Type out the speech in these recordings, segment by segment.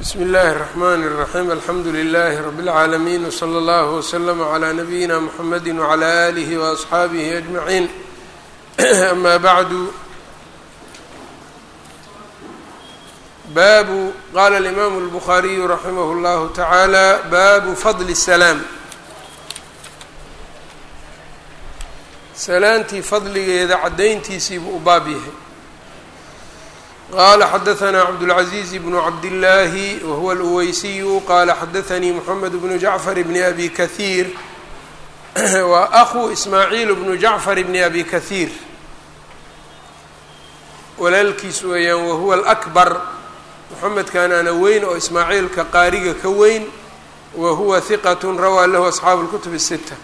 bsmi اllahi الرحmn الرaحيم alxamdu لlh رb العaalمين وslى اllه وslm عlى نbyina mحamedi وعlى آlih وأصxaabih أجmaعين ama bعdu babu qala الإmam الbخariyu raximah اllah taعalى babu fadl الsلاam salaantii fadligeeda cadayntiisii buu u baab yahay qala xadaثna cabdالعaزيز بن cabdالlahi whuwa اlweysiyu qala xadaثnii mحamed بن jacfar بn abi kaثيir wa أخu ismaaعiil بن jacfar بn abi kaثيir walaalkiis weeyaan wahuwa الأkbar mxamedkan ana weyn oo ismaaciilka qaariga ka weyn wa huwa ثiqaة rawaa lahu أصxaabu الkتb الستة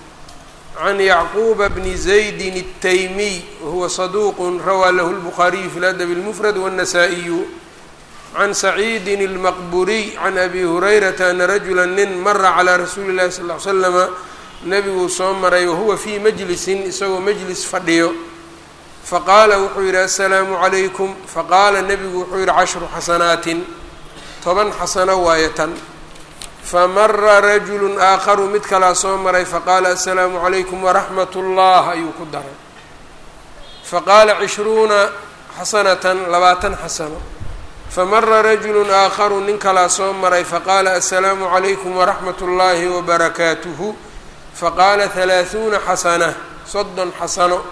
can yacquuba bni zaydin الtaymiy wahuwa saduuq rawaa lahu اlbukhaariyu fi ladab اlmufrad wالnasaa-iyu can saciidin اlmaqburiy can abi hurayrata ana rajula nin mara calaa rasuuli اllahi sal ly slama nebiguu soo maray wahuwa fii majlisin isagoo majlis fadhiyo faqaala wuxuu yidhi assalaamu calaykum faqaala nebigu wuxuu yihi cashru xasanaatin toban xasano waayo tan famara rajulu aakharu mid kalaa soo maray faqaala assalaamu calaykum waraxmat ullah ayuu ku daray faqaala cishruuna xasanatan labaatan xasano famara rajulu aakharu nin kalaa soo maray faqaala assalaamu calaykum waraxmat ullaahi wabarakaatuhu faqaala halaahuuna xasana soddon xasano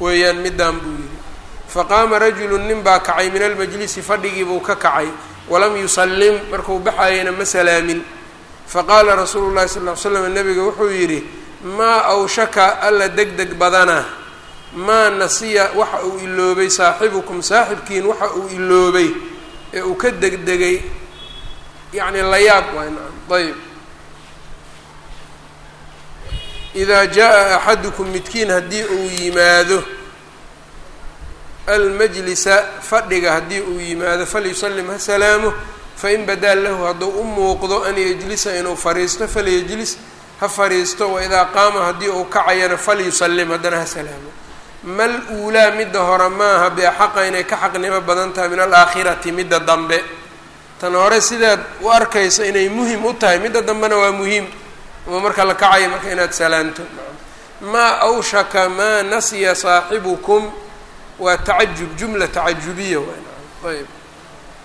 weeyaan midaan buu yihi faqaama rajulu nin baa kacay min almajlisi fadhigiibuu ka kacay walam yusallim markuu baxayana ma salaamin. Faqaala rasuulu llahi sal ll slam nabiga wuxuu yidhi maa awshaka alla deg deg badana? Maa nasiya waxa uu iloobay saaxibukum saaxibkiin waxa uu iloobay ee uu ka degdegay yacni layaab waay naam ayb idaa jaa axadukum midkiin haddii uu yimaado almajlisa fadhiga haddii uu yimaado falyusallim ha salaamo fain badaa lahu hadduu u muuqdo an yejlisa inuu fariisto falyejlis ha fariisto waidaa qaama haddii uu kacayana falyusallim haddana ha salaamo mal uulaa midda hore maaha beexaqa inay ka xaqnimo badan tahay min alaakhirati midda dambe. Tan hore sidaad u arkayso inay muhiim u tahay midda dambena waa muhiim ama marka la kacayo marka inaad salaanto. Maa awshaka maa nasiya saaxibukum waa tacajub jumla tacajubiya waay ayb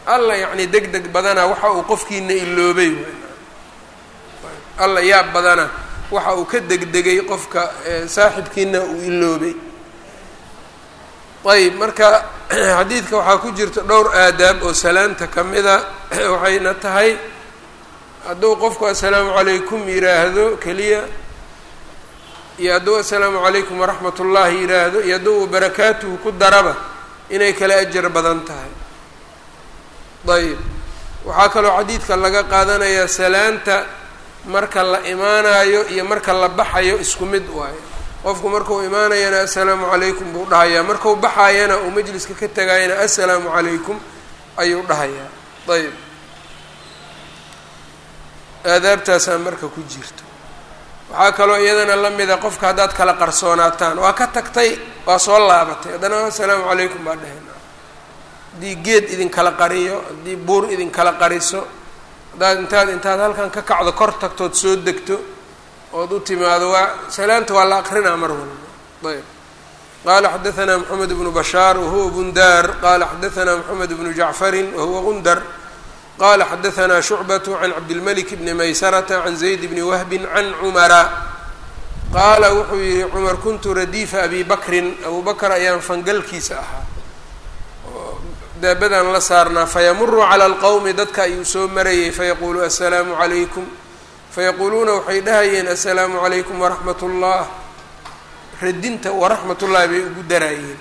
alla yacni deg deg badana waxa uu qofkiina iloobay alla yaab badana waxa uu ka degdegay qofka saaxibkiina uu iloobay ayb marka xadiidka waxaa ku jirta dhowr aadaab oo salaanta kamida waxayna tahay hadduu qofku assalaamu calaykum yiraahdo keliya iyo hadduu assalaamu calaykum waraxmat ullaahi yiraahdo iyo hadduu barakaatuhu ku daraba inay kala ajar badan tahay. Ayb waxaa kaloo xadiidka laga qaadanayaa salaanta marka la imaanayo iyo marka la baxayo isku mid waayo. Qofku markuu imaanayana assalaamu calaykum buu dhahayaa. Marku baxayana uu majliska ka tegayana assalaamu calaykum ayuu dhahayaa. Ayb aadaabtaasaa marka ku jirto waxaa kaloo iyadana la mida qofka haddaad kala qarsoonaataan waa ka tagtay waa soo laabatay. Haddana assalaamu calaykum baa dhaheen haddii geed idinkala qariyo haddii buur idinkala qariso haddaad intaad intaad halkan ka kacdo kor tagtood soo degto ood u timaado waa salaanta waa la aqrinaa mar walba. Ayb. Qaala xadaثna mxamed bnu bashaar wahuwa bundaar qala xadaثna mxamed bnu jacfarin wahuwa gundar qala xadaanaa shucbat can cabdilmalik bni maysarata can zayd bni wahbi can cumara qaala wuxuu yihi cumar kuntu radiifa abi bakrin abu bakr ayaan fangalkiisa ahaa oo daabadan la saarnaa fayamuru cala alqowmi dadka ayuu soo marayay fayaquulu assalaamu calaykum fayaquuluuna waxay dhahayeen assalaamu calaykum waraxmat ullah radinta waraxmat ullahi bay ugu daraayeen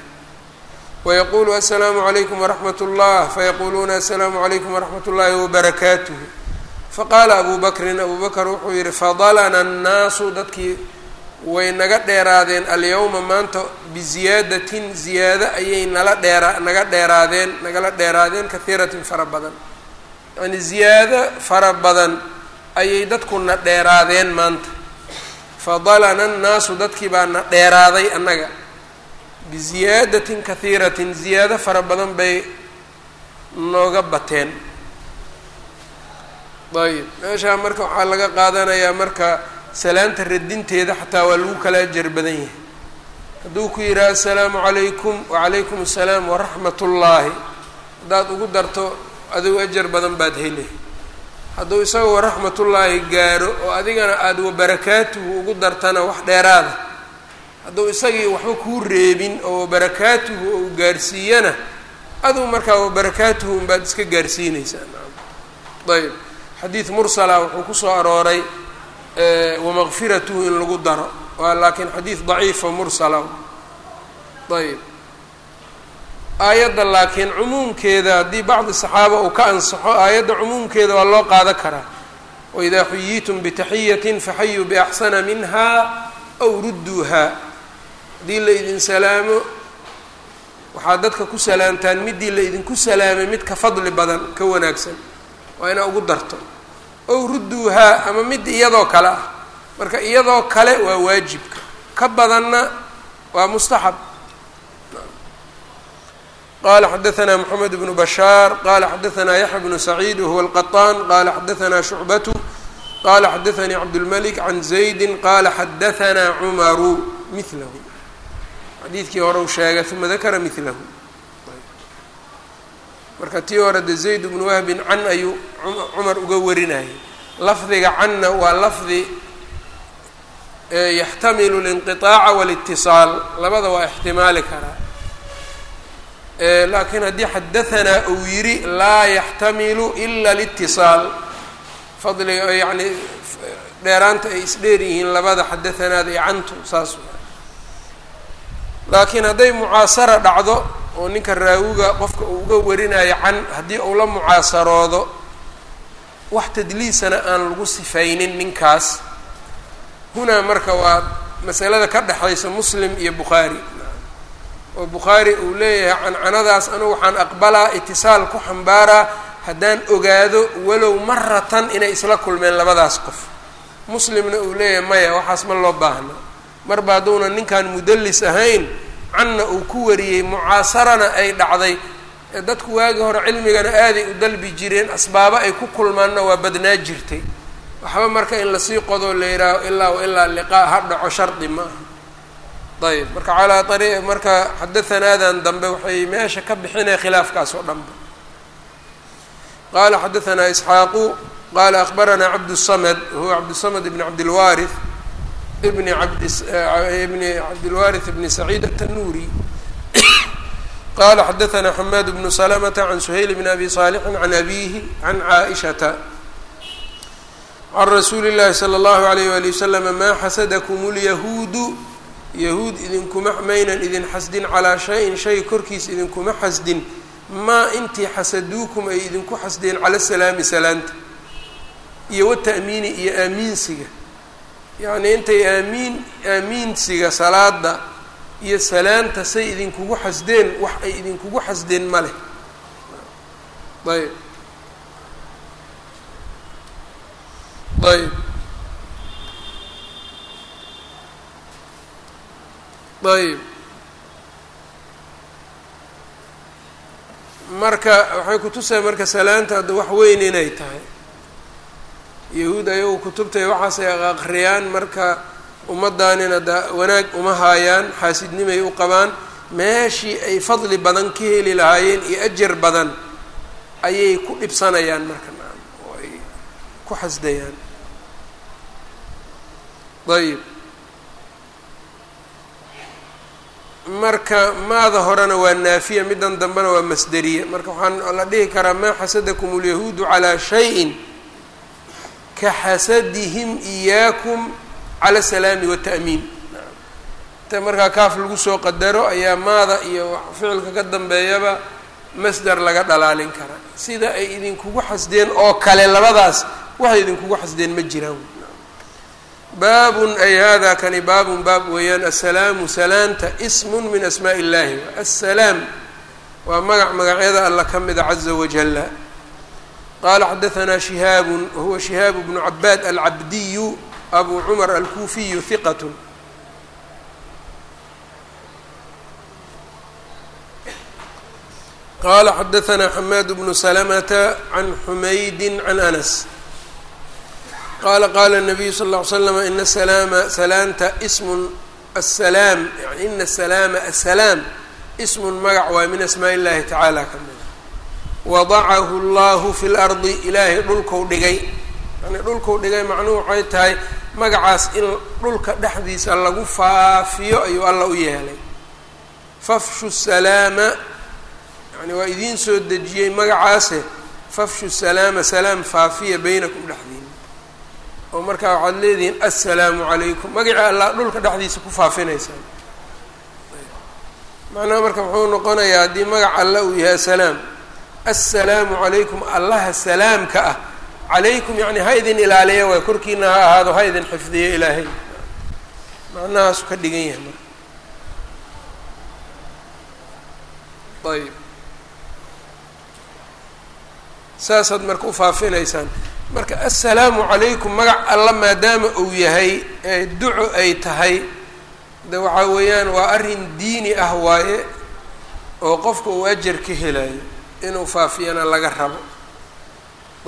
wayaquulu assalaamu calaykum waraxmat ullah fayaquuluuna assalaamu calaykum waraxmat ullaahi wabarakaatuhu faqaala abu bakrin abu bakr wuxuu yihi fadalana annaasu dadkii way naga dheeraadeen alyawma maanta biziyaadatin ziyaado ayay nala dheera naga dheeraadeen nagala dheeraadeen kahiiratin fara badan yani ziyaado fara badan ayay dadku na dheeraadeen maanta fadalana annaasu dadkii baa na dheeraaday annaga biziyaadatin kahiiratin ziyaado fara badan bay nooga bateen ayb meeshaa marka waxaa laga qaadanayaa marka salaanta radinteeda xataa waa lagu kala ajar badan yahay hadduu ku yidhaha assalaamu calaykum wacalaykum assalaam waraxmat ullaahi haddaad ugu darto adigu ajar badan baad heli hadduu isaga waraxmatullaahi gaaro oo adigana aada wabarakaatuhu ugu dartana wax dheeraada hadduu isagii waxba kuu reebin oo wabarakaatuhu ou gaarsiiyana aduu markaa wabarakaatuhu unbaad iska gaarsiinaysaa. Ayb xadiid mursala wuxuu ku soo arooray wamaqfiratuhu in lagu daro. Laakiin xadiid daciifa mursala. Ayb aayadda laakiin cumuumkeeda haddii bacdi saxaaba uu ka ansaxo aayadda cumuumkeeda waa loo qaada karaa. Waidaa xuyiitum bitaxiyatin faxayuu biaxsana minha aw rudduuha haddii laydin salaamo. Waxaad dadka ku salaamtaan middii laydinku salaamay mid ka fadli badan ka wanaagsan. Waa inaa ugu darto. Ow rudduuhaa ama mid iyadoo kale ah. Marka iyadoo kale waa waajibka. Ka badanna waa mustaxab. Qala xadaanaa mxamed bnu bashaar qala xadaanaa yaxya bnu saciid wahuwa alqaطaan qala xadaanaa shucbatu qala xadaanii cabdاlmalik can zaydi qala xadaanaa cumaru milahu xadiidkii hore u sheegay uma dakara milahu marka tii hore de zayd bnu wahbin can ayuu cumar uga warinayay lafdiga canna waa lafdi yaxtamilu اlinqiطaaca wاlاtiصaal labada waa ixtimaali karaa laakiin haddii xadahanaa uu yidhi laa yaxtamilu ila اlاtiصaal fadliga yani dheeraanta ay isdheer yihiin labada xadathanaada iyo cantu saas laakiin hadday mucaasara dhacdo oo ninka raawiga qofka uu uga warinayo can haddii uu la mucaasaroodo wax tadliisana aan lagu sifaynin ninkaas. Hunaa marka waa masalada ka dhexaysa muslim iyo bukhaari. Oo bukhaari uu leeyahay cancanadaas anu waxaan aqbalaa itisaal ku xambaaraa haddaan ogaado walow maratan inay isla kulmeen labadaas qof. Muslimna uu leeyahay maya waxaas ma loo baahna marba hadduuna ninkan mudallis ahayn canna uu ku wariyey mucaasarana ay dhacday. Dadku waagii hore cilmigana aaday u dalbi jireen asbaabo ay ku kulmaanna waa badnaa jirtay. Waxba marka in la sii qodoo la yidhaaho ilaa wa ilaa liqaa ha dhaco shardi ma aha. Ayb marka calaa ari marka xadaanaadan dambe waxay meesha ka bixinaya khilaafkaas oo dhanba. Qaala xadaanaa isxaaqu qaala aqbaranaa cabdusamad huwa cabdusamad ibn cabdilwaarith bn abdbni cabdilwaariث bni saciid aلtanuuri qala xadahanaa xamaad bnu slmta can suhayl bn abi صaalixi can abihi can caaئishata can rasuuli اllahi slى اllahu عalayh wali waslm ma xasadkm اlyahuudu yahuud idinkuma maynan idin xasdin calaa shay-in shay korkiis idinkuma xasdin maa intii xasaduukum ay idinku xasdeen cala salaami salaanta iyo wata'miini iyo aamiinsiga yacnii intay aamiin aamiinsiga salaada iyo salaanta say idinkugu xasdeen wax ay idinkugu xasdeen ma leh. Ayb. Ayb. Ayb. Marka waxay kutusay marka salaanta hadda wax weyn inay tahay yahuud ayagu kutubtay waxaasay aqriyaan marka ummaddaanina da wanaag uma haayaan xaasidnimay u qabaan. Meeshii ay fadli badan ka heli lahaayeen iyo ajar badan ayay ku dhibsanayaan marka naam oo ay ku xasdayaan. Ayb marka maada horena waa naafiya middan dambena waa masderiya marka waxaan la dhihi karaa maa xasadakum اlyahuudu calaa shayin ka iyaakum cala salaami wata'miin inta markaa kaaf lagu soo qadaro ayaa maada iyo ficilka ka dambeeyaba masder laga dhalaalin karaa sida ay idinkugu xasdeen oo kale labadaas waxay idinkugu xasdeen ma jiraan. Baabun ay hada kani baabun baab weeyaan assalaamu salaanta ismun min asmaa illahi assalaam waa magac magacyada alla ka mida caza wajala qala xadahanaa shihaabun wahuwa shihaabu bnu cabaad alcabdiyu abu cumar alkuufiyu hiqat qala xadahanaa xamaad bnu salamata can xumaydi can anas qaala qaala الnabiyu sal ll ly slam ina salaama salaanta smun asalaam yani ina salaama asalaam ismun magac waay min asmaa illahi tacaala ka mida wadacahu llahu fi lardi ilaahay dhulkau dhigay. Yani dhulkau dhigay macnuhu waxay tahay magacaas in dhulka dhexdiisa lagu faafiyo ayuu alla u yeelay. Fafshu salaama yani waa idiin soo dejiyey magacaase fafshu salaama salaam faafiya baynakum dhexdiina oo markaa waxaad leedihiin assalaamu calaykum. Magacii allah dhulka dhexdiisa ku faafinaysaan macnaha marka muxuu noqonayaa haddii magac alla uu yahay asalaam assalaamu calaykum allaha salaamka ah. Calaykum yani ha idin ilaaliya waay korkiina ha ahaado ha idin xifdiyo ilaahay. Macnahaasu ka dhigan yahay marka. Ayb saasaad marka u faafinaysaan. Marka assalaamu calaykum magac alla maadaama uu yahay duco ay tahay de waxaa weeyaan waa arrin diini ah waaye oo qofka uu ajar ka helayo inuu faafiyana laga rabo.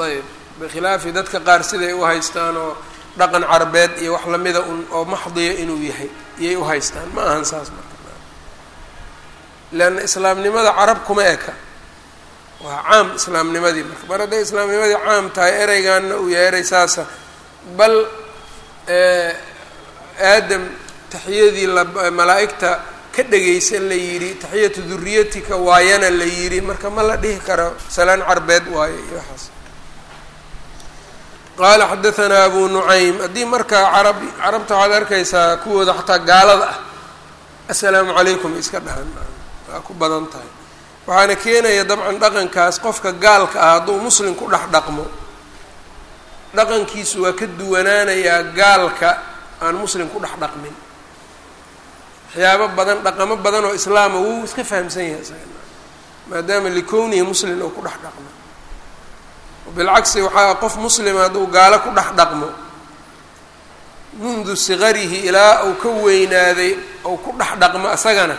Ayb bikhilaafi dadka qaar siday u haystaan oo dhaqan carbeed iyo wax lamida un oo maxdiya inuu yahay iyay u haystaan. Ma ahan saas marka. Leanna islaamnimada carab kuma eka. Waa caam islaamnimadii marka. Mar hadday islaamnimadii caam tahay ereygaana uu yahay erey saasa. Bal aadam taxiyadii la malaa'igta ka dhegaysan la yidhi taxiyatu duriyatika waayana la yidhi. Marka ma la dhihi karo salaan carbeed waayo iyo waxaas. Qaala xadahanaa abu nucaym haddii marka carab carabta waxaad arkaysaa kuwooda xataa gaalada ah. Assalaamu calaykum iska dhahan. Waa ku badan tahay. Waxaana keenaya dabcan dhaqankaas qofka gaalka ah hadduu muslim ku dhex dhaqmo. Dhaqankiisu waa ka duwanaanayaa gaalka aan muslim ku dhex dhaqmin waxyaabo badan dhaqamo badan oo islaama wuu iska fahamsan yahay isaga maadaama likownihi muslim oo ku dhex dhaqmo. Bilcagsi waxaa qof muslima hadduu gaalo ku dhex dhaqmo mundu sikarihi ilaa uu ka weynaaday ou ku dhex dhaqmo isagana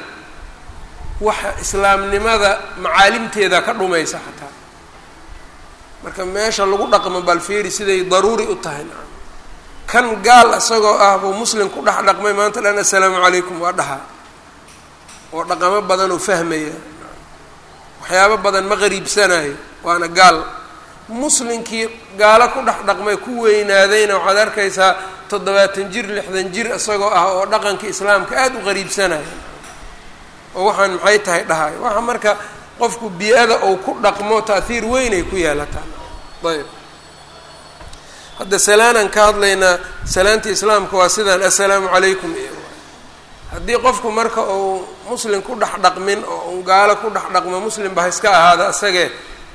waxa islaamnimada macaalimteeda ka dhumaysa xataa. Marka meesha lagu dhaqmo balfeeri siday daruuri u tahay kan gaal isagoo ah buu muslim ku dhex dhaqmay maanta dhan assalaamu calaykum waa dhahaa oo dhaqamo badan oo fahmaya. Waxyaabo badan ma qariibsanayo waana gaal. Muslimkii gaalo ku dhex dhaqmay ku weynaadayna waxaad arkaysaa toddobaatan jir lixdan jir isagoo ah oo dhaqankii islaamka aada u qariibsanaya oo waxaan maxay tahay dhahayo? Waxa marka qofku bii-ada ou ku dhaqmo taahiir weynay ku yeelataan ayb hadda salaanaan ka hadlaynaa salaanta islaamka waa sidaan assalaamu calaykum. Haddii qofku marka uu muslim ku dhex dhaqmin oo un gaalo ku dhex dhaqmo muslimba ha iska ahaada isagee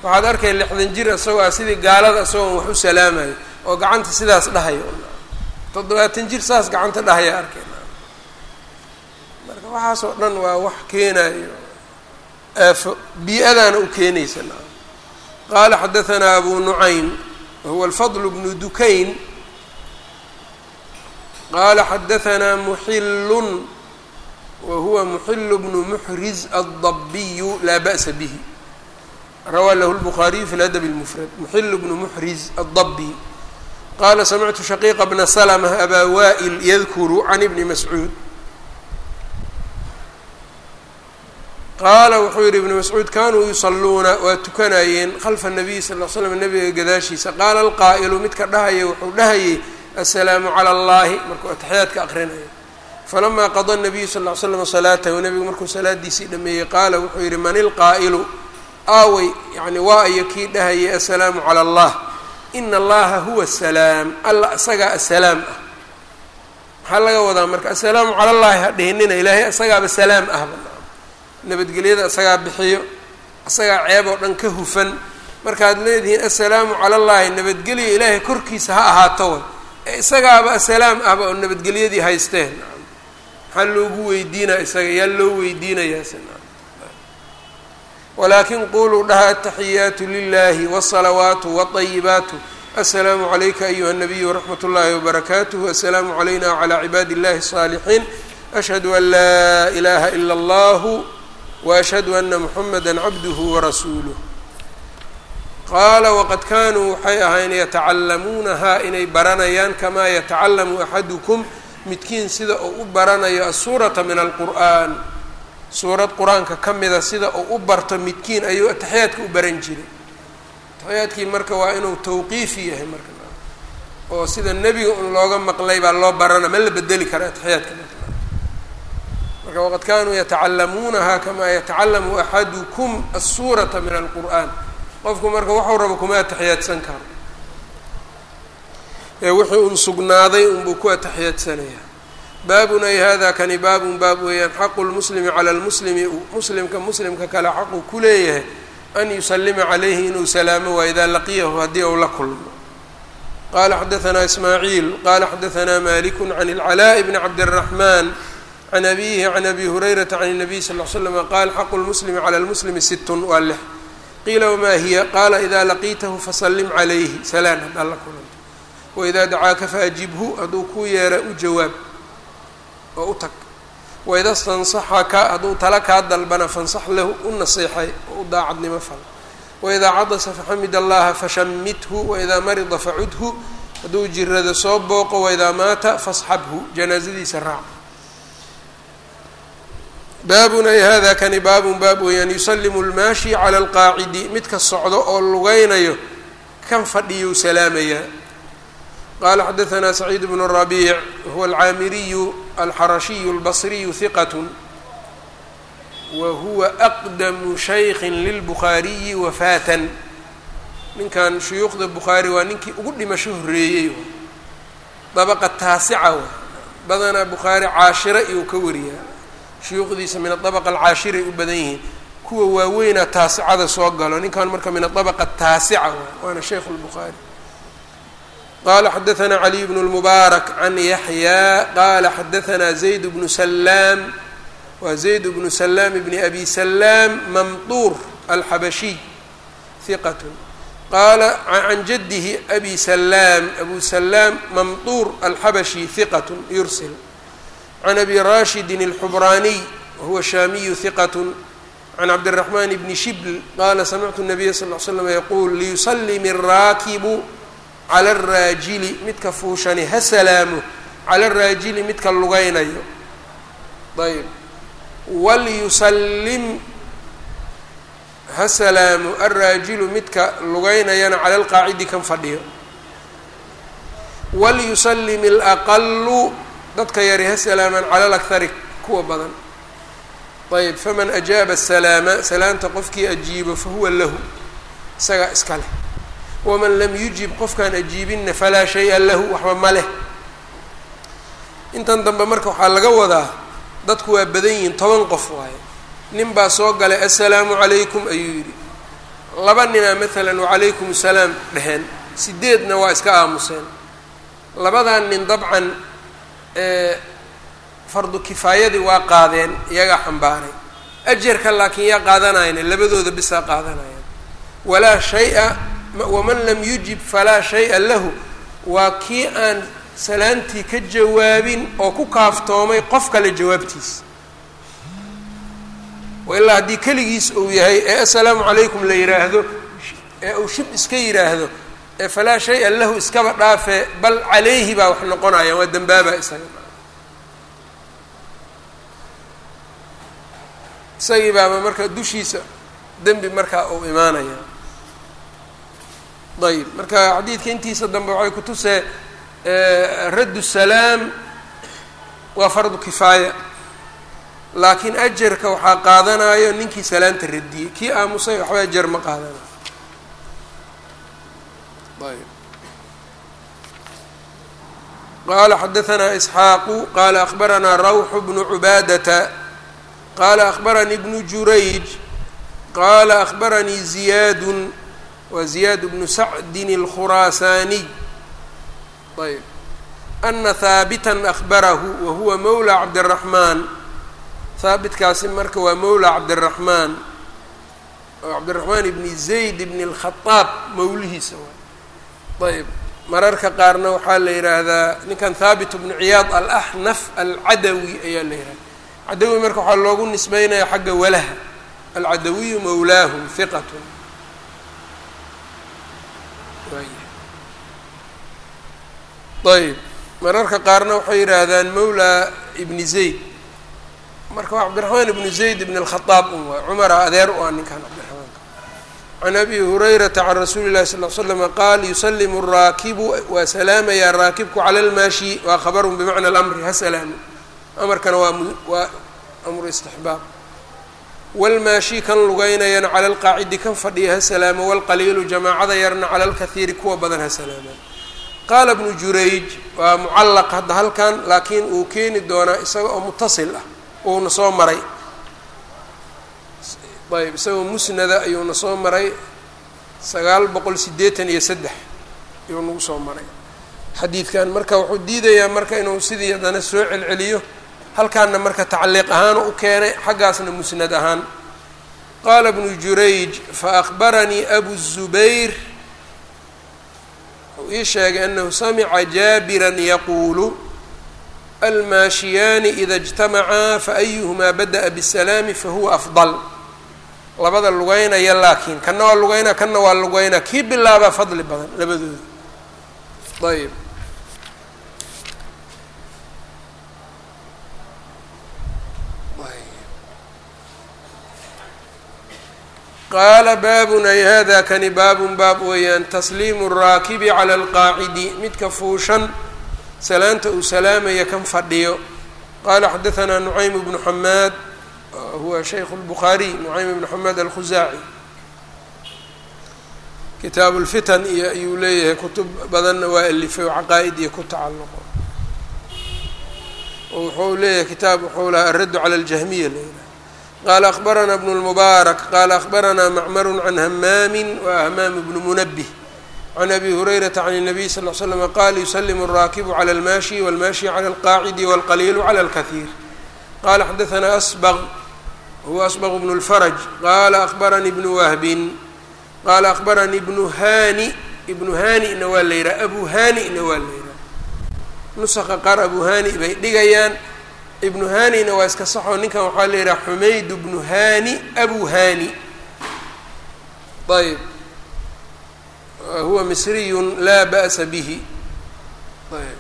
waxaad arkay lixdan jir isagoo ah sidii gaalada isagoon wax u salaamayo oo gacanta sidaas dhahayo toddobaatan jir saas gacanta dhahaya arkay marka waxaas oo dhan waa wax keenayo aafo bii-adaana u keenaysa qaala xadahanaa abu nucaym wahuwa alfadl bnu dukayn qaala xadahanaa muxilun wahuwa muxilu bnu muxriz addabiyu laa ba'sa bihi rawaa lahu lbukhaariyu fi ladab اlmufrad muxilu bnu muxriz addabi qaala samictu shaqiiqa bna slma abaa wa'il yadkuru can ibni mascuud qaala wuxuu yihi ibnu mascuud kanuu yusaluuna waa tukanayeen khalfa nabiyi sal l slam nabiga gadaashiisa. Qaala alqaa'ilu midka dhahaya wuxuu dhahayay assalaamu cala allahi markuu ataxiyaadka aqrinayo falamaa qada nabiyu sal l slam salaatahu nabigu markuu salaadiisii dhameeyey qaala wuxuu yihi man ilqaa'ilu aawey yani waa ayo kii dhahayay assalaamu cala allah ina allaha huwa asalaam alla isagaa asalaam ah. Maxaa laga wadaa marka assalaamu cala allahi ha dhihinina ilaahay isagaaba salaam ahba nabadgelyada isagaa bixiyo isagaa ceeb oo dhan ka hufan markaad leedihiin assalaamu cala allahi nabadgelyo ilaahay korkiisa ha ahaato way ee isagaaba assalaam ahba oo nabadgelyadii haysteen maxaa loogu weydiinaa isaga yaa loo weydiinayaas walaakin quluu dhaha ataxiyaatu lilahi wالsalawaatu wالطayibaatu aلsalaamu عalayka ayuha الnabiy wraxmat اllahi wbarakaatuh aلsalaamu عalayna wعlى cibaadi اllahi الصaalixin ashhadu an laa ilaha ilا اllah waashhadu ana muxamada cabduhu warasuuluh qaala waqad kaanuu waxay ahayn yatacallamuunahaa inay baranayaan kamaa yatacallamu axadukum midkiin sida uu u baranayo asuurata min alqur'aan suurad qur'aanka ka mida sida uu u barto midkiin ayuu ataxiyaadka u baran jiray ataxiyaadkii marka waa inuu tawqiifi yahay marka oo sida nebiga un looga maqlay baa loo barana ma la bedeli kara ataxiyaadka marka marka waqad kaanuu yatacallamuunaha kamaa yatacalamu axadukum asuurata min alqur'aan. Qofku marka waxau rabo kuma ataxiyaadsan karo. Ee wixii un sugnaaday unbuu ku ataxiyaadsanaya baabun ay hada kani baabun baab weeyaan. Xaqu lmuslimi cala lmuslimi muslimka muslimka kale xaqu ku leeyahay an yusalima calayhi inuu salaamo waa idaa laqiyahu haddii ou la kulmo. Qala xadaanaa ismaaciil qala xadaanaa maliku can ilcalaaءi bni cabdiraxmaan can abihi can abi hurayrata can الnabiy sal ll ly slm qaal xaqu lmuslimi cala lmuslimi sittun waa lix qiila wamaa hiya qaala ida laqiitahu fasallim calayhi salaan haddaa la kulanto waidaa dacaaka faajibhu hadduu kuu yeera u jawaab oo u tag waida stansaxaka hadduu tala kaa dalbana fansax lahu u naseexay oo u daacadnimo fal waidaa cadasa faxamid allaha fashamithu waidaa marida facudhu hadduu jirado soo booqo waidaa maata fasxabhu janaasadiisa raac baabun ay hada kani baabun baab weeyaan yusalimu lmaashi cala alqaacidi. Midka socdo oo lugaynayo kan fadhiyuu salaamayaa qala xadaanaa saciid bnu rabiic huwa alcaamiriyu alxarashiyu albasriyu hiqat wa huwa aqdamu shaykin lilbukhaariyi wafaatan. Ninkan shuyuukhda bukhaari waa ninkii ugu dhimasho horreeyey. Dabaqa taasica badanaa bukhaari caashira iyuu ka wariyaa shuyuukhdiisa min adabaqa alcaashiray u badan yihiin. Kuwa waaweynaa taasicada soo galo. Ninkan marka min adabaqa taasica wa waana shaykhu lbukhaari qala xadaanaa caliy bnu lmubaarak can yaxyaa qaala xadaanaa zayd bnu salaam waa zayd bnu salaam bni abi salaam mamduur alxabashiy hiqat qaala can jadihi abi salaam abu salaam mamduur alxabashi hiqat yursil can abi rashidin alxubraaniy wahuwa shaamiyu hiqat can cabdiraxman bni shibl qaala samictu nabiya sal l slam yaquul liyusalim iraakibu cala araajili midka fuushani ha salaamo cala araajili midka lugaynayo ayb walyusallim ha salaamo alraajilu midka lugaynayana cala alqaacidi kan fadhiyo walyusallim alaqalu dadka yari ha salaamaan cala alakhari kuwa badan. Ayb faman ajaaba asalaama salaanta qofkii ajiibo fahuwa lahu. Isagaa iska leh. Waman lam yujib qofkaan ajiibinna falaa shay-a lahu waxba ma leh. Intan dambe marka waxaa laga wadaa dadku waa badan yihiin toban qof waaye. Nin baa soo galay assalaamu calaykum ayuu yidhi. Laba ninaa maalan wacalaykum salaam dheheen sideedna waa iska aamuseen. Labadan nin dabcan fardu kifaayadii waa qaadeen iyagaa xambaaray ajarka laakiin yaa qaadanayna labadooda bisaa qaadanayaan walaa shay-a waman lam yujib falaa shay-a lahu. Waa kii aan salaantii ka jawaabin oo ku kaaftoomay qof kale jawaabtiisa ilaa haddii keligiis uu yahay ee assalaamu calaykum la yidhaahdo ee uu shib iska yidhaahdo ee falaa shay-a lahu iskaba dhaafee bal calayhi baa wax noqonaya waa dembaaba isaga. Isagii baaba marka dushiisa dembi markaa uu imaanaya. Ayb marka xadiidka intiisa dambe waxay kutusee raddu salaam waa fardu kifaaya. Laakiin ajarka waxaa qaadanayo ninkii salaanta radiyey kii aamusay waxba ajar ma qaadanayo qala xadaanaa isxaaqu qala akbaranaa rawxu bnu cubaadata qala akbaranii bnu jurayj qala akbaranii ziyaadun wa ziyaad bnu sacdin alkhuraasaaniy ayb ana haabitan akbarahu wa huwa mawla cabdiraxmaan haabitkaasi marka waa mawla cabdiraxmaan oo cabdiraxmaan ibni zayd ibni alkhadaab mawlihiisa waay ayb. Mararka qaarna waxaa la yidhaahdaa ninkan thaabit bnu ciyaad alaxnaf alcadawi ayaa la yidhahda cadawi marka waxaa loogu nisbeynayaa xagga walaha. Alcadawiyu mawlaahum hiqatun ayb. Mararka qaarna waxay yidhaahdaan mawla ibni zayd. Marka cabdiraxmaan ibnu zayd ibn alkhaaab un um, waay cumara adeer u ah ninkan can abi hurayrata can rasuuli llahi sal l qaal yusalimu raakibu waa salaamayaa raakibku cala lmaashi waa khabarun bimacna alamri ha salaamo amarkana waa waa amru istixbaab wlmaashi kan lugeynayana cala alqaacidi kan fadhiya ha salaamo wlqaliilu jamaacada yarna cala alkahiiri kuwa badan ha salaamaan qaala bnu jurayj waa mucallaq hadda halkan laakiin uu keeni doonaa isaga oo mutasil ah uuna soo maray ayb isagoo musnada ayuuna soo maray sagaal boqol sideetan iyo saddex ayuu nagu soo maray xadiidkan marka wuxuu diidayaa marka inuu sidii haddana soo celceliyo halkaana marka tacliiq ahaan u keenay xaggaasna musnad ahaan qaala bnu jurayj faakbaranii abu zubayr wuxuu ii sheegay anahu samica jaabiran yaquulu almaashiyaani ida اjtamacaa faayuhumaa bada'a bالsalaami fahuwa afdal labada lugeynaya laakiin kana waa lugeyna kana waa lugeyna kii bilaabaa fadli badan labadooda ayb qaala baabun ay hada kani baabun baab weeyaan tasliimu الraakibi cala alqaacidi midka fuushan salaanta uu salaamaya kan fadhiyo qala xadaثna nucaym bnu xamaad huwa shaykh الbukhaariy nucaym bnu xamaad alkhuzaaci kitaabu اlfitan iyo ayuu leeyahay kutub badanna waa alifay oo caqaa'id iyo ku tacalluqo oo wuxuu leeyahay kitaab wuxuu lahaa araddu cala اljahmiya leyilah qala akbarana bnu اlmubaarak qala akbarana macmaru can hamaami wa hamaam bnu munabih can abi hurayrata can الnabiy sal ll slm qaal yuslimu الraakibu clى اlmaashi wاlmaashi clى اlqaacidi wاlqaliilu clى اlkahiir qala xadaثna asbq huwa asbq bnu اlfaraj qala akbaranii bnu wahbin qala akbaranii bnu hani ibnu hanina waa la yidhaha abu hanina waa la yidhaha nusaqa qaar abu hani bay dhigayaan ibnu hanina waa iska saxoo ninkan waxaa la yidhaha xumayd bnu hani abu hani ayb huwa misriyu laa ba'sa bihi ayb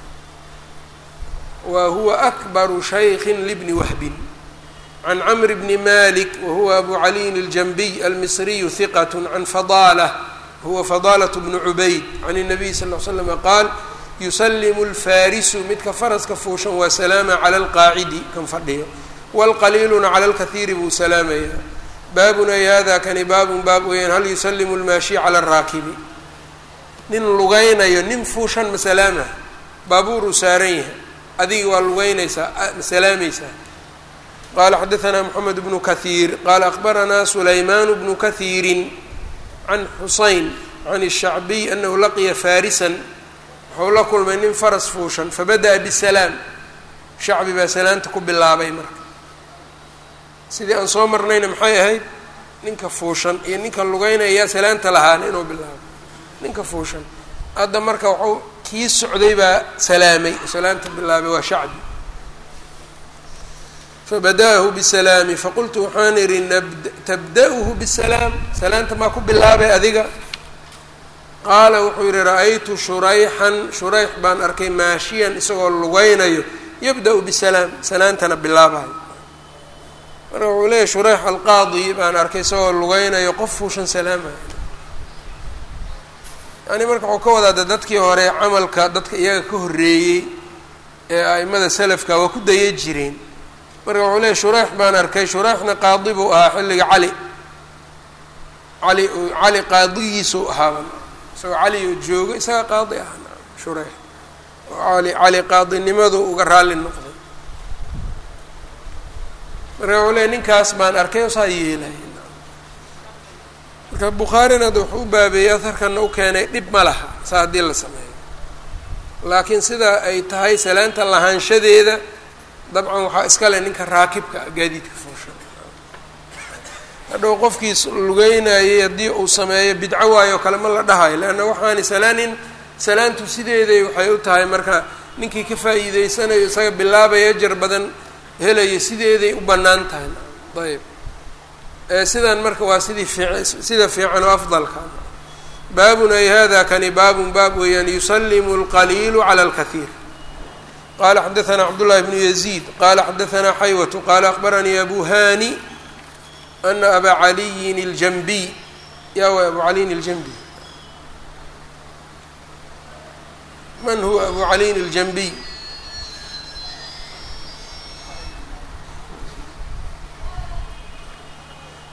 wa huwa akbaru shayki libni wahbin can camr bni malik wahuwa abu caliyin اljanbiy almisriyu hiqat can fadaalah huwa fadaalat bnu cubayd can الnabiy sal ll slama qaal yusalimu اlfaarisu midka faraska fuushan waa salaama cala alqaacidi kan fadhiyo wاlqaliiluna cala اlkahiiri buu salaamaya baabun ay hada kani baabun baab weeyaan hal yusalimu اlmaashi cala الraakibi nin lugeynayo nin fuushan ma salaama baabuuruu saaran yahay adiga waa lugeynaysaa ma salaamaysaa qala xadaثna mxamed bnu kahiir qala akbaranaa sulayman bnu kahiiri can xusayn can الshacbiy anahu laqiya farisan wuxuu la kulmay nin faras fuushan fabada'a bsalaam shacbi baa salaanta ku bilaabay marka sidii aan soo marnayna maxay ahayd ninka fuushan iyo ninka lugeynaya salaanta lahaana inuu bilaabo ninka fuushan hadda marka waxuu kii socday baa salaamay salaanta bilaabay waa shacbi fabada'ahu bisalaami faqultu waxaan idhi tabda'uhu bisalaam salaanta maa ku bilaabay adiga qaala wuxuu yidhi ra'aytu shurayxan shurayx baan arkay maashiyan isagoo lugeynayo yabda-u bisalaam salaantana bilaabayo marka wuxuu leeyahy shurayx alqaadi baan arkay isagoo lugeynayo qof fuushan salaamayo yani marka waxuu ka wadaa de dadkii hore camalka dadka iyaga ka horreeyey ee a'imada salafka waa ku daya jireen marka wuxuu leeyahy shurayx baan arkay. Shurayxna qaadi buu ahaa xilliga cali. Cali cali qaadigiisuu ahaaba isagoo cali oo joogo isaga qaadi ah shurayx. Cali cali qaadinimadu uga raalli noqday. Marka wuxuu leeyahy ninkaas baan arkay oo saa yeelay. Marka bukhaarina ada wuxuu u baabeeyey aharkana u keenay dhib ma laha saa haddii la sameeyo. Laakiin sida ay tahay salaanta lahaanshadeeda dabcan waxaa iska leh ninka raakibka gaadiidka fuusha hadhow qofkiis lugeynayay haddii uu sameeyo bidco waayo kale ma la dhahayo leanna waxaani salaanin salaantu sideeday waxay u tahay marka ninkii ka faa'iideysanayo isaga bilaabaya jar badan helayo sideeday u bannaan tahay ayb sidan marka waa sidii fiic sida fiican oo afdalka baabun ay hada kani baabun baab weeyaan yusalimu اlqaliilu calى اlkahiir qala xadaثna cabdالlahi bnu yaziid qala xadaثna xaywatu qala akbaranii abu hani ana aba caliyin اljanbiy ya wa abu caliyin اljanbiy man huwa abu caliyin اljanbiy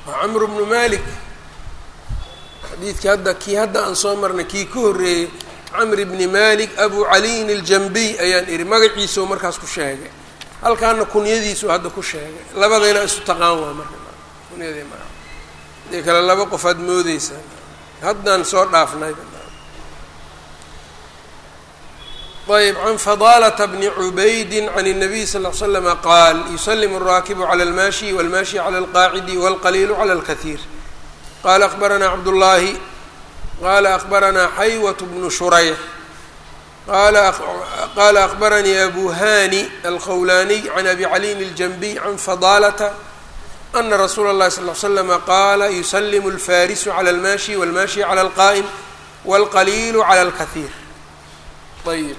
waa camr bnu malik xadiidkii hadda kii hadda aan soo marnay kii ka horreeyey camr bni malik abu caliyin اljanbiy ayaan ihi magaciisao markaas ku sheegay halkaana kunyadiisu hadda ku sheegay labadayna isu taqaan waa marka kunyadii ma dee kale laba qof aad moodeysaa haddaan soo dhaafnay ayb can fadaalata bni cubaydi can الnabiy sal ll slama qaal yuslim الraakibu calى اlmaashi wاlmaashi calى اlqaacidi wاlqaliilu calى اlkahiir qala akbaranaa cabdullaahi qala akbaranaa xaywat bnu shurayx qala akbaranii abu hani alkhawlaniy can abi caliyin اljanbiy can fadaalata ana rasuula اllahi sal l slama qaala yuslimu اlfarisu calى اlmaashi wاlmaashi calى اlqaa'im wاlqaliilu calى اlkahiir ayb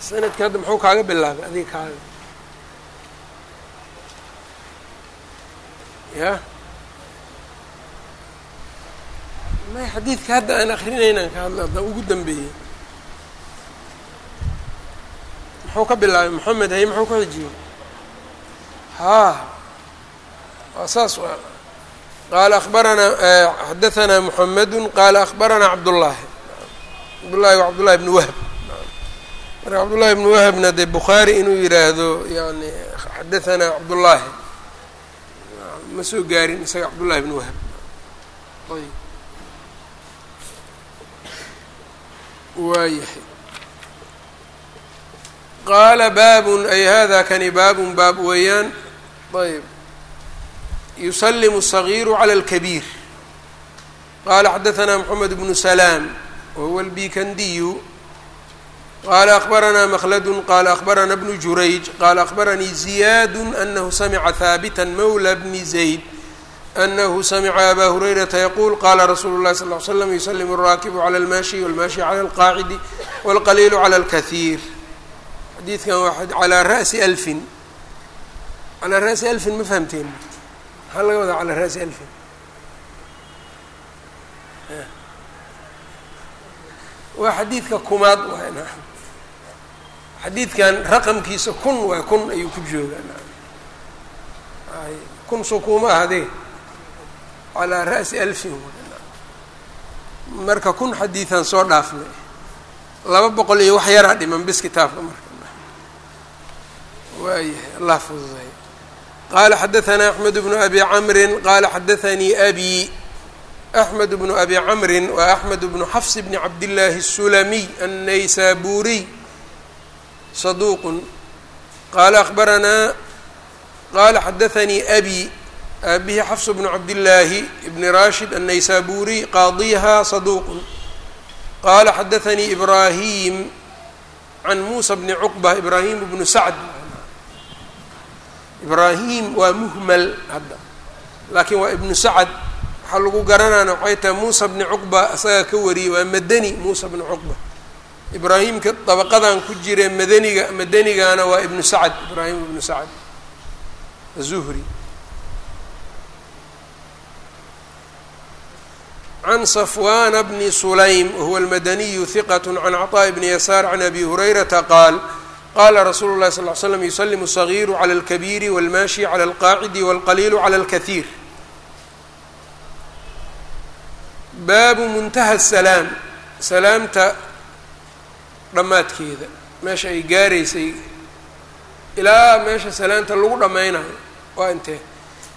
sanadka hadda muxuu kaaga bilaabay adiga kaaga ya? May xadiidka hadda aan akrinaynaan ka hadla haddaan ugu dambeeyey muxuu ka bilaabay moxamed haye muxuu ku xijiyey haa waa saas waa. Qaala akbaranaa xadahanaa moxamedu qaala akbaranaa cabdullaahi. Cabdullahi wa cabdullahi bni wahb marka cabdullahi bni wahbna dee bukhaari inuu yidhaahdo yani xadahanaa cabdullaahi ma soo gaarin isaga cabdullahi bni wahb ayb waayahay qaala baabun ay hada kani baabun baab weeyaan ayb yuslimu الصagiiru calى اlkabiir qala xadaثna mxamed bnu salaam wahuwa اlbikandiyu qala akbaranaa mkladu qala akbarana bnu jurayj qala akbaranii ziyad anahu samca haabita mawla bni zayd anahu samca aba hurayrata yaqul qala rasuulu اlahi sal ly slam yuslimu الraakibu calى اlmaashi wاlmaashi calى اlqaacidi wاlqaliilu calى اlkahiir xadiidkan waa calaa ra'si alfin calaa ra'si alfin ma fahamteen maxaa laga wadaa calaa ra'si alfin waa xadiidka kumaad waay na xadiidkan raqamkiisa kun waa kun ayuu ku joogaa na ay kun soo kuma ahadee calaa ra'si alfin marka kun xadiidan soo dhaafnay laba boqol iyo wax yaraa dhiman bis kitaabka marka waayahay allah fududay qala xadaثna axmed bnu abi camri qala xadaثanii abi axmed bnu abi camri wa axmed bnu xafs bni cabdillaahi الsulamiy الnaysaburiy saduq qala akbaranaa qala xadaثanii abi aabihi xafs bnu cabdillaahi bni rashid الnaysaburiy qaadiha saduq qala xadaثanii ibrahim can musa bni cuqba ibrahim bnu sacd ibraahim waa muhmal hadda laakiin waa ibnu sacad waxaa lagu garanana waxay tahay muusa bni cuqba isagaa ka wariyey waa madani muusa bni cuqba ibraahimka dabaqadan ku jire madaniga madanigana waa ibnu sacad ibraahim ibnu sacad azuhri can safwana bni sulaym wahuwa almadaniyu hiqat can caطaaءi bni yasaar can abi hurayrata qaal qala rasuulu اlahi sal ly slam yuslimu الصagiiru calى اlkabiiri wاlmaashi calى اlqaacidi wاlqaliilu calى اlkahiir baabu muntaha salaam salaamta dhammaadkeeda meesha ay gaaraysay ilaa meesha salaamta lagu dhammaynayo waa intee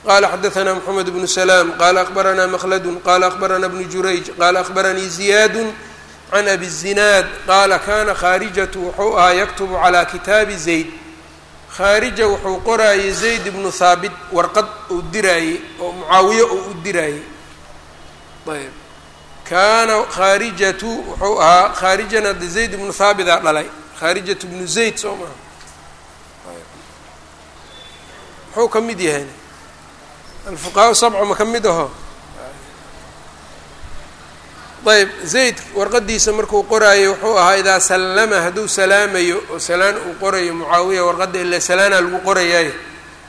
qala xadaثna mxamed bnu salaam qala akbarana mkladu qala akbarana bnu jurayj qala akbaranii ziyaad can abi الzinaad qaala kana khaarijatu wuxuu ahaa yaktubu calaa kitaabi zayd khaarija wuxuu qoraayey zayd ibnu haabit warqad uu diraayey oo mucaawiye oo u diraayey ayb kaana khaarijatu wuxuu ahaa khaarijana de zayd ibnu haabitaa dhalay. Khaarijatu bnu zayd soo maha muxuu ka mid yahay. Alfuqahaa sabca ma ka mid aho? Ayb zayd warqadiisa markuu qoraayo wuxuu ahaa idaa sallama hadduu salaamayo oo salaan uu qorayo mucaawiya warqadda ila salaana lagu qorayaay.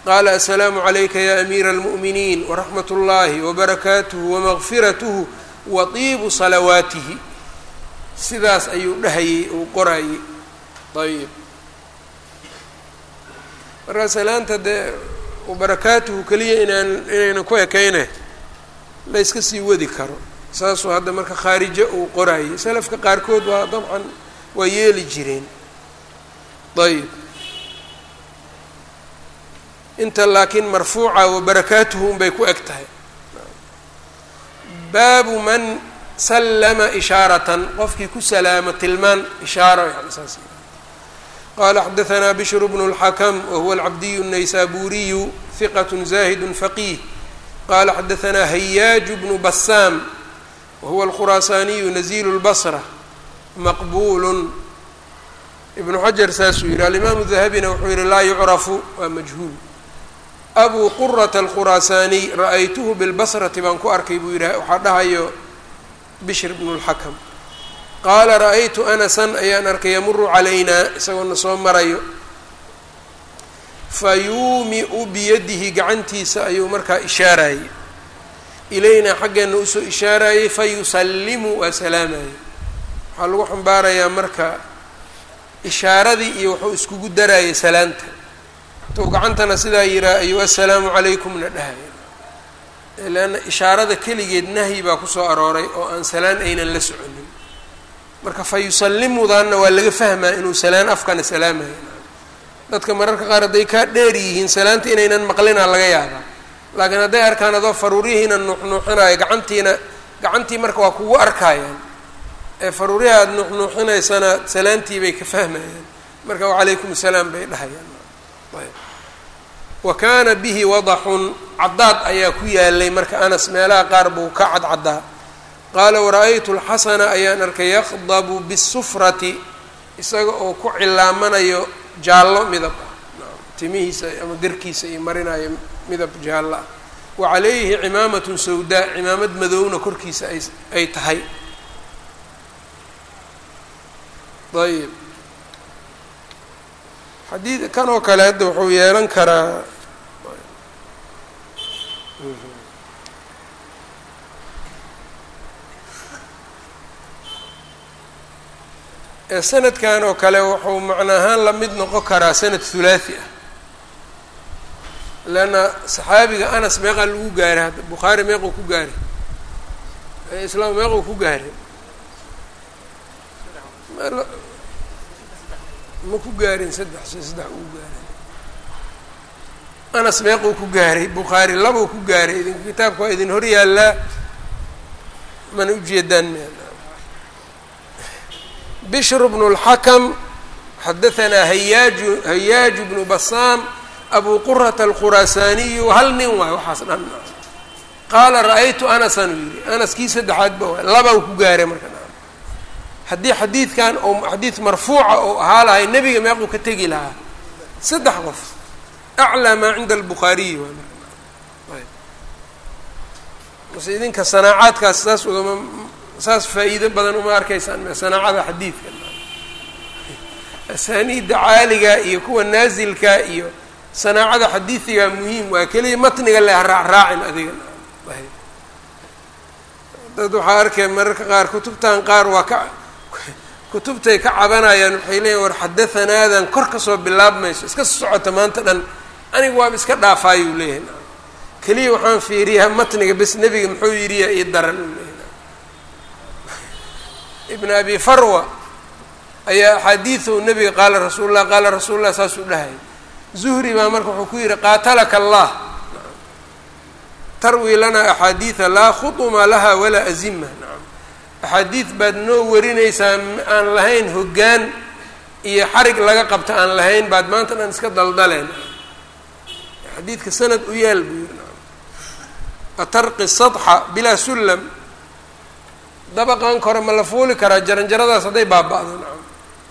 Qaala assalaamu calayka ya amiira almu'miniin waraxmat ullaahi wabarakaatuhu wamaqfiratuhu wa tiibu salawaatihi. Sidaas ayuu dhahayey uu qoraayey ayib markaa salaanta dee barakaatuhu keliya inaan inaynan ku ekeyne la yska sii wadi karo. Saasuu hadda marka khaarijo uu qoraayey salafka qaarkood waa dabcan waa yeeli jireen. Ayib inta laakiin marfuuca wa barakaatuhu unbay ku eg tahay baabu man sallama ishaaratan qofkii ku salaamo tilmaan ishaaro yani saas qala xadaثna bشhr bn الxakm whuwa alcabdiy الnaysaburiyu ثiqة zahid faqih qala xadaثna hayaaj bnu basaam wahuwa alkhuraasaniyu nazilu اlbصra maqbul ibnu xajar saasuu yihi alimaamu dahabina wuxuu yihi laa yucrafu waa majhuul abu quraة alkhuraasaaniy ra'aytuhu bilbasrati baan ku arkay buu yihi waxaa dhahayo bishr bnu اlxakm qaala ra'aytu anasan ayaan arkay yamuru calaynaa isagoona soo marayo. Fa yuumiu biyadihi gacantiisa ayuu markaa ishaarayey ilaynaa xaggeenna u soo ishaarayey fa yusallimu waa salaamayey waxaa lagu xambaarayaa marka ishaaradii iyo wuxuu iskugu darayay salaanta intuu gacantana sidaa yihaa ayuu assalaamu calaykumna dhahaya leanna ishaarada keligeed nahyi baa ku soo arooray oo aan salaan aynan la soconin. Marka fa yusallimudaanna waa laga fahmaa inuu salaan afkana salaamayo dadka mararka qaar hadday kaa dheer yihiin salaanta inaynan maqlinaa laga yaabaa. Laakiin hadday arkaan adoo faruurihiina nuuxnuuxinayo gacantiina gacantii marka waa kugu arkayaan ee faruurihi aada nuuxnuuxinaysana salaantii bay ka fahmayaan. Marka wacalaykum salaam bay dhahayaan wa kaana bihi wadaxun. Caddaad ayaa ku yaalay marka anas meelaha qaar buu ka cadcaddaa qaala wara-aytu lxasana ayaan arkay yaqdabu bisufrati isaga oo ku cilaamanayo jaallo midab. Timihiisa ama garkiisa iyo marinayo midab jaallo. Ah wa calayhi cimaamatun sawdaa cimaamad madowna korkiisa ay ay tahay. Ayib xadiid kan oo kale hadda wuxuu yeelan karaa sanadkan oo kale wuxuu macno ahaan la mid noqon karaa sanad hulaathi ah. Leanna saxaabiga anas meeqaa lagu gaaray hadda bukhaari meequu ku gaaray. Islaam meequu ku gaaray. Ma ku gaarin saddex saddex uu gaaray. Anas meequu ku gaaray bukhaari labuu ku gaaray. Idin kitaabka waa idin hor yaallaa. Mana ujeedaan me bnu اlxakm xadaanaa hayaaju hayaaju bnu basaam abu qurata alkhuraasaaniyu hal nin waay waxaas dhan. Qaala ra'aytu anasan uu yihi anas kii saddexaad ba waay. Labau ku gaaray marka haddii xadiidkan oo xadiid marfuuca oo ahaa lahay nebiga meequu ka tegi lahaa. Saddex qof. Aclaa maa cinda albukhaariyi waay marka idinka sanaacaadkaas saas ugama saas faa-iido badan uma arkaysaan sanaacada xadiidka. Asaaniidda caaliga iyo kuwa naasilka iyo sanaacada xadiidiga muhiim waa keliya matniga le haraacraacin adiga. Dad waxaa arkay mararka qaar kutubtan qaar waa ka kutubtay ka cabanayaan waxay leeyiin war xadahanaadan kor ka soo bilaabmayso iska socota maanta dhan aniga waaba iska dhaafaayuu leeyahay. Keliya waxaan fiiriyaa matniga bes nebiga muxuu yidhiya io daran. u leeyahy ibn abi farwa ayaa axaadiidu nebiga qaala rasuul lah qaala rasuul saasuu dhahayay zuhri baa marka wuxuu ku yidhi qaatalaka allah. Tarwi lanaa axaadiida laa khuduma laha walaa azima nacam axaadiid baad noo warinaysaa aan lahayn hoggaan iyo xarig laga qabta aan lahayn baad maanta dhan iska daldaleen. Xadiidka sanad u yaal buu yidhi atarqi sadxa bilaa sullam dabaqan kore ma la fuuli karaa jaranjaradaas hadday baaba-do nacam.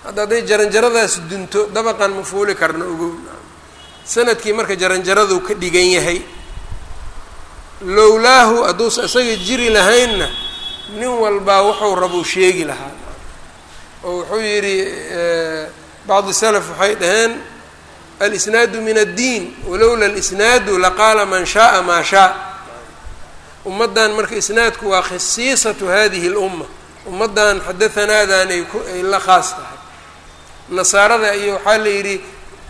Hadda hadday jaranjaradaas dunto dabaqan ma fuuli karna ogow nacam. Sanadkii marka jaranjaraduu ka dhigan yahay lowlaahu hadduusa isaga jiri lahaynna nin walbaa wuxuu rabuu sheegi lahaa oo wuxuu yidhi bacdi salaf waxay dhaheen alisnaadu min addiin walowla alisnaadu laqaala man shaaa maa shaa ummaddan marka isnaadku waa khasiisatu hadihi اlumma ummaddan xadahanaadan ay ay la khaas tahay. Nasaarada iyo waxaa la yidhi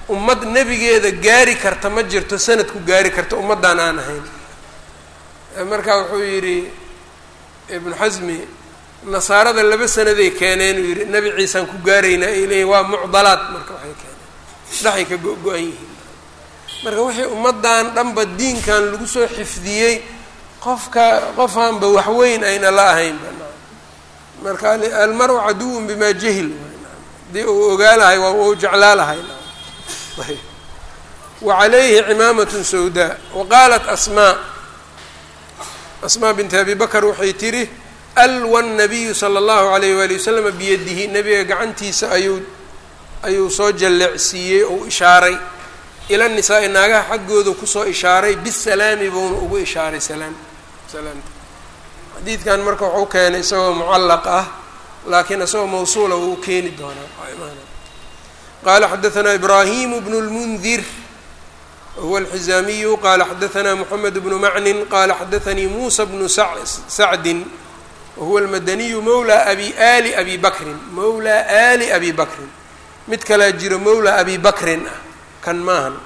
ummad nebigeeda gaari karta ma jirto sanadku gaari karta ummaddan aan ahayn. Marka wuxuu yidhi ibnu xasmi nasaarada laba sanaday keeneen uu yidhi nebi ciisaan ku gaaraynaa ay leeyihiin waa mucdalaad. Marka waxay keeneen. Dhexay ka go-go-an yihiin. Marka wixii ummaddan dhanba diinkan lagu soo xifdiyey qofka qofaanba waxweyn ayna la ahaynba marka almaru caduwun bimaa jahil. Haddii uu ogaa lahay waa uu jeclaa lahay wa calayhi cimaamatun sawdaa wa qaalat asmaa. Asmaa binti abi bakr waxay tihi alwa nabiyu sala allahu alayh waali wasalama biyadihi. Nebiga gacantiisa ayuu ayuu soo jalleecsiiyey ou ishaaray. Ila nisaa-i naagaha xaggooda ku soo ishaaray bisalaami buuna ugu ishaaray salaam salaamta xadiidkan marka waxuu keenay isagoo mucallaq ah laakiin isagoo mawsuula wuu keeni doonaa qaala xadaanaa ibraahimu bnu lmundir huwa alxizaamiyu qaala xadaanaa moxamed bnu macnin qaala xadaanii muusa bnu sacdin wahuwa almadaniyu mawla abi ali abi bakrin mawla ali abi bakrin. Mid kalaa jiro mawla abi bakrin ah kan maahan.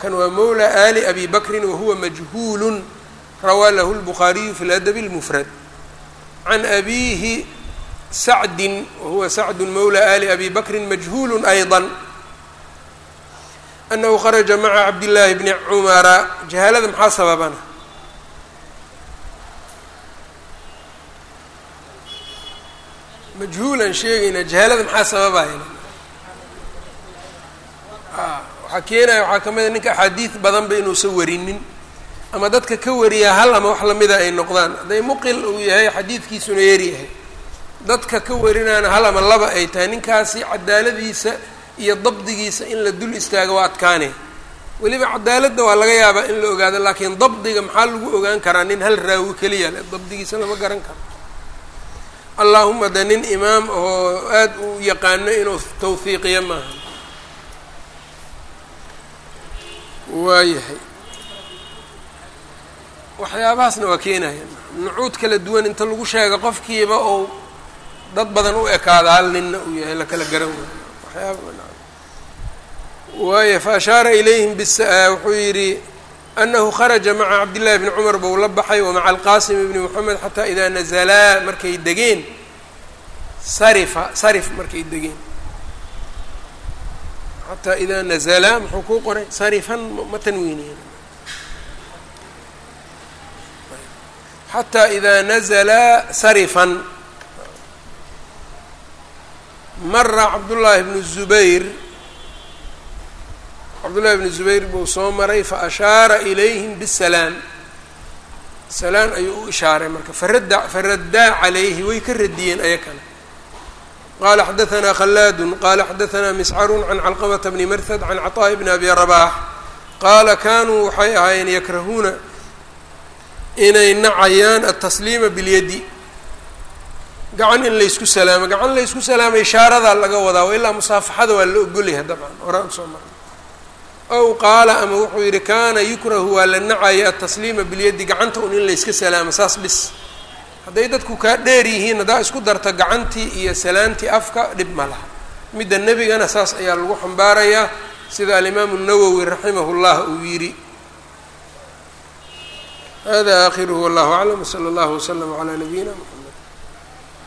Kan waa mawla ali abi bakrin wahuwa majhuulun rawaa lahu lbukhaariyu fi ladabi اlmufrad can abiihi sacdin wahuwa sacdu mawla ali abi bakrin majhuulu ayضa anahu kharaja maca cabdillaahi bni cumara jahaalada maxaa sababana majhuulan sheegayna jahaalada maxaa sababaya waxaa keenaya waxaa ka mid ninka axaadiid badanba inuusan warinin ama dadka ka wariyaa hal ama wax lamida ay noqdaan. Hadday muqil uu yahay xadiidkiisuna yaryahay dadka ka warinaana hal ama laba ay tahay ninkaasi cadaaladiisa iyo dabdigiisa in la dul istaago waa adkaane. Weliba cadaaladda waa laga yaabaa in la ogaado laakiin dabdiga maxaa lagu ogaan karaa nin hal raawi keliya le dabdigiisa lama garan karo. Allaahuma de nin imaam oo aada u yaqaano inuu tawfiiqiyo maaha. Waayahay waxyaabahaasna waa keenaya. Nucuud kala duwan inta lagu sheega qofkiiba ou dad badan u ekaada hal ninna uu yahay la kala garan waxyaaba waaya fa ashaara ilayhim wuxuu yidhi anahu kharaja maca cabdillahi bni cumar bou la baxay wa maca alqaasim bni moxamed xataa idaa nazalaa markay degeen. Sarifa sarif markay degeen. Xataa idaa nazalaa muxuu kuu qoray sarifan ma tanwiiniyen xataa idaa nazalaa sarifan mara cabdullaahi bnu zubayr cabdullahi bnu zubayr buu soo maray fa ashaara ilayhim bisalaam salaan ayuu u ishaaray marka farada faraddaa calayhi way ka radiyeen ayakana qala xadaanaa khalaadu qala xadaanaa miscarun can calqamata bni marhad can caطaa'i bni abi rabaax qaala kanuu waxay ahaayeen yakrahuuna inay nacayaan altasliima bilyadi. Gacan in laysku salaamo. Gacan laysku salaamo ishaaradaa laga wadaa ilaa musaafaxada waa la ogolyahay dabcan horaan u soo marnay. Ow qaala ama wuxuu yidhi kaana yukrahu waa la nacaya altasliima bilyadi. Gacanta un in layska salaamo saas bis. Hadday dadku kaa dheer yihiin haddaa isku darta gacantii iyo salaantii afka dhib ma laha. Midda nebigana saas ayaa lagu xambaarayaa. Sida alimaamu nawowi raximah llah uu yidhi hada aakhiruhu wallahu aclam wsala allahu waslama calaa nabiyina